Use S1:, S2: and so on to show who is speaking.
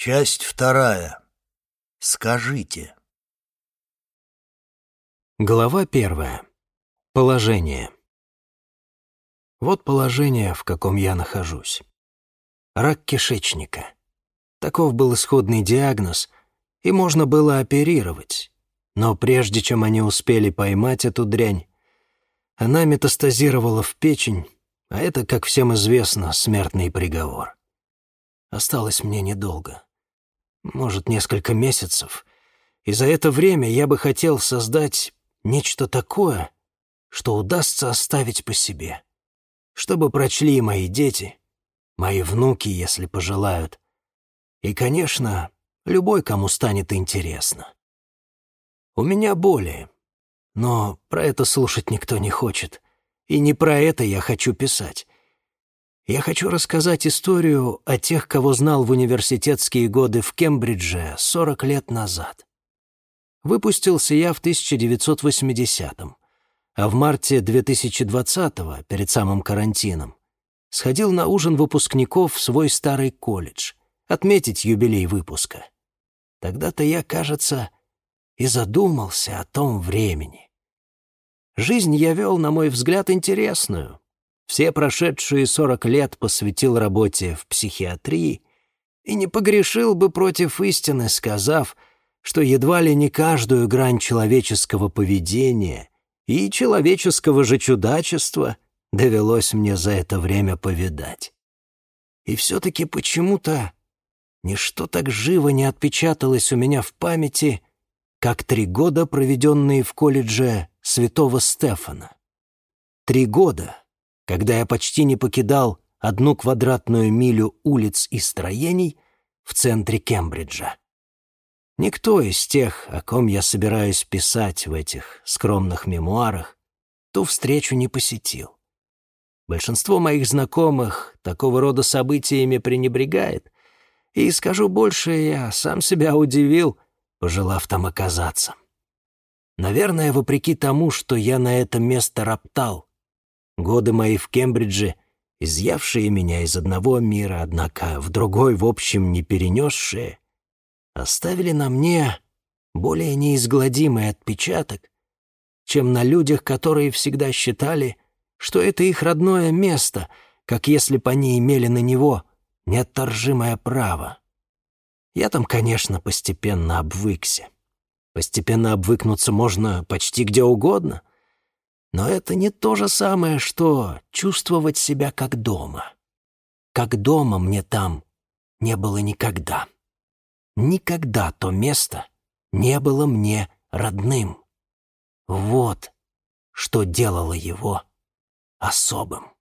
S1: Часть вторая. Скажите.
S2: Глава первая. Положение. Вот положение, в каком я нахожусь. Рак кишечника. Таков был исходный диагноз, и можно было оперировать. Но прежде чем они успели поймать эту дрянь, она метастазировала в печень, а это, как всем известно, смертный приговор. Осталось мне недолго. Может, несколько месяцев. И за это время я бы хотел создать нечто такое, что удастся оставить по себе. Чтобы прочли мои дети, мои внуки, если пожелают. И, конечно, любой, кому станет интересно. У меня боли, но про это слушать никто не хочет. И не про это я хочу писать. Я хочу рассказать историю о тех, кого знал в университетские годы в Кембридже 40 лет назад. Выпустился я в 1980-м, а в марте 2020-го, перед самым карантином, сходил на ужин выпускников в свой старый колледж, отметить юбилей выпуска. Тогда-то я, кажется, и задумался о том времени. Жизнь я вел, на мой взгляд, интересную, все прошедшие сорок лет посвятил работе в психиатрии и не погрешил бы против истины, сказав, что едва ли не каждую грань человеческого поведения и человеческого же чудачества довелось мне за это время повидать. И все-таки почему-то ничто так живо не отпечаталось у меня в памяти, как три года, проведенные в колледже святого Стефана. Три года, когда я почти не покидал одну квадратную милю улиц и строений в центре Кембриджа. Никто из тех, о ком я собираюсь писать в этих скромных мемуарах, ту встречу не посетил. Большинство моих знакомых такого рода событиями пренебрегает, и, скажу больше, я сам себя удивил, пожелав там оказаться. Наверное, вопреки тому, что я на это место роптал, Годы мои в Кембридже, изъявшие меня из одного мира, однако в другой, в общем, не перенесшие, оставили на мне более неизгладимый отпечаток, чем на людях, которые всегда считали, что это их родное место, как если бы они имели на него неотторжимое право. Я там, конечно, постепенно обвыкся. Постепенно обвыкнуться можно почти где угодно. Но это не то же самое, что чувствовать себя как дома. Как дома мне там не было никогда. Никогда то место не было мне родным. Вот что делало его особым.